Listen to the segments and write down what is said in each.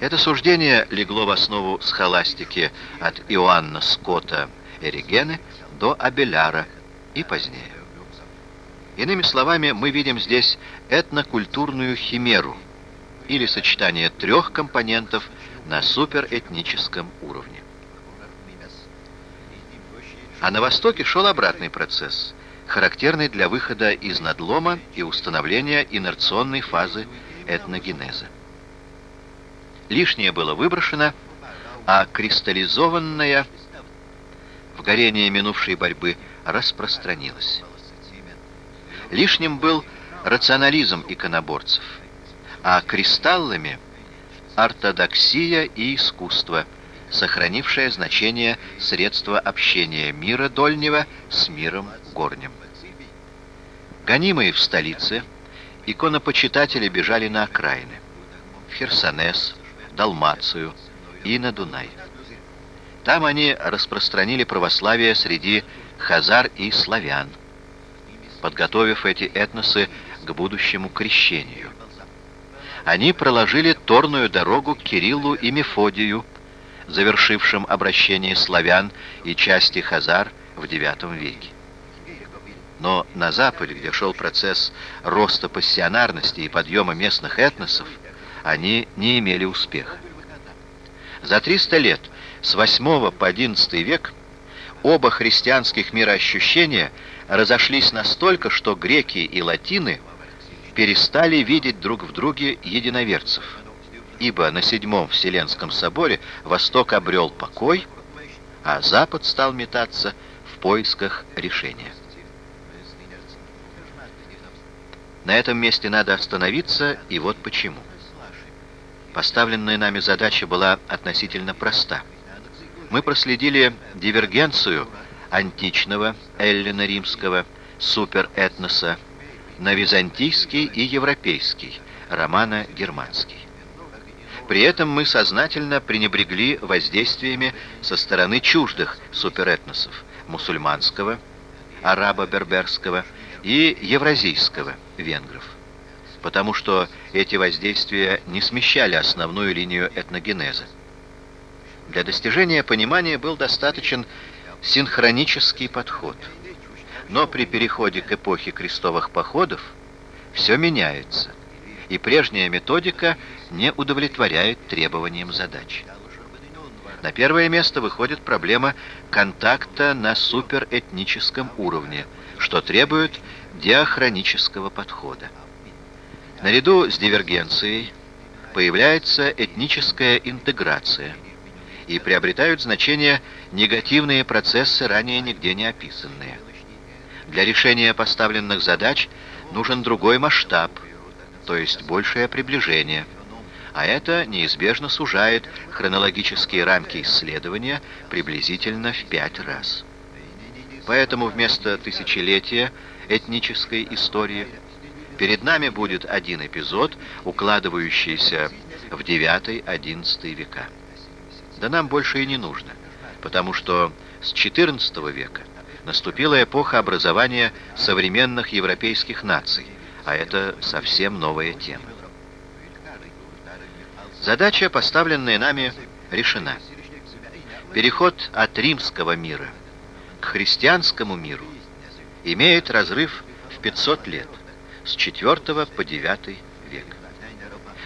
Это суждение легло в основу схоластики от Иоанна Скотта Эригены до Абеляра и позднее. Иными словами, мы видим здесь этнокультурную химеру или сочетание трех компонентов на суперэтническом уровне. А на Востоке шел обратный процесс, характерный для выхода из надлома и установления инерционной фазы этногенеза. Лишнее было выброшено, а кристаллизованное в горении минувшей борьбы распространилось. Лишним был рационализм иконоборцев, а кристаллами – ортодоксия и искусство – сохранившее значение средства общения мира дольнего с миром горним. Гонимые в столице, иконопочитатели бежали на окраины – в Херсонес, Далмацию и на Дунай. Там они распространили православие среди хазар и славян, подготовив эти этносы к будущему крещению. Они проложили торную дорогу к Кириллу и Мефодию – завершившим обращение славян и части хазар в IX веке. Но на Западе, где шел процесс роста пассионарности и подъема местных этносов, они не имели успеха. За 300 лет, с 8 по 11 век, оба христианских мироощущения разошлись настолько, что греки и латины перестали видеть друг в друге единоверцев – ибо на Седьмом Вселенском соборе Восток обрел покой, а Запад стал метаться в поисках решения. На этом месте надо остановиться, и вот почему. Поставленная нами задача была относительно проста. Мы проследили дивергенцию античного, эллино-римского, суперэтноса на византийский и европейский, романо-германский. При этом мы сознательно пренебрегли воздействиями со стороны чуждых суперэтносов – мусульманского, арабо-берберского и евразийского венгров. Потому что эти воздействия не смещали основную линию этногенеза. Для достижения понимания был достаточен синхронический подход. Но при переходе к эпохе крестовых походов все меняется и прежняя методика не удовлетворяет требованиям задач. На первое место выходит проблема контакта на суперэтническом уровне, что требует диахронического подхода. Наряду с дивергенцией появляется этническая интеграция и приобретают значение негативные процессы, ранее нигде не описанные. Для решения поставленных задач нужен другой масштаб – то есть большее приближение, а это неизбежно сужает хронологические рамки исследования приблизительно в пять раз. Поэтому вместо тысячелетия этнической истории перед нами будет один эпизод, укладывающийся в IX-XI века. Да нам больше и не нужно, потому что с XIV века наступила эпоха образования современных европейских наций, а это совсем новая тема. Задача, поставленная нами, решена. Переход от римского мира к христианскому миру имеет разрыв в 500 лет, с 4 по 9 век.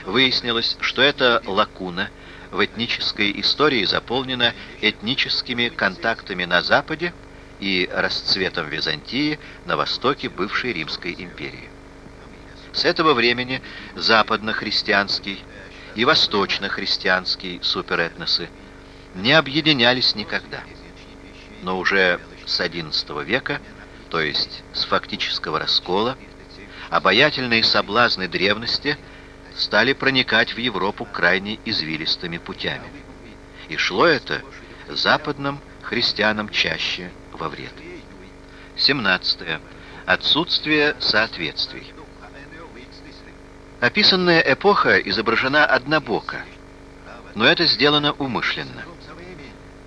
Выяснилось, что эта лакуна в этнической истории заполнена этническими контактами на Западе и расцветом Византии на востоке бывшей Римской империи. С этого времени западно-христианский и восточно-христианский суперэтносы не объединялись никогда. Но уже с XI века, то есть с фактического раскола, обаятельные соблазны древности стали проникать в Европу крайне извилистыми путями. И шло это западным христианам чаще во вред. 17. Отсутствие соответствий. Описанная эпоха изображена однобоко, но это сделано умышленно.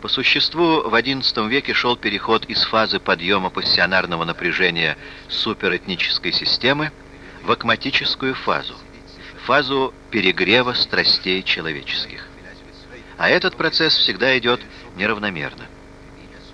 По существу в XI веке шел переход из фазы подъема пассионарного напряжения суперэтнической системы в акматическую фазу, фазу перегрева страстей человеческих. А этот процесс всегда идет неравномерно.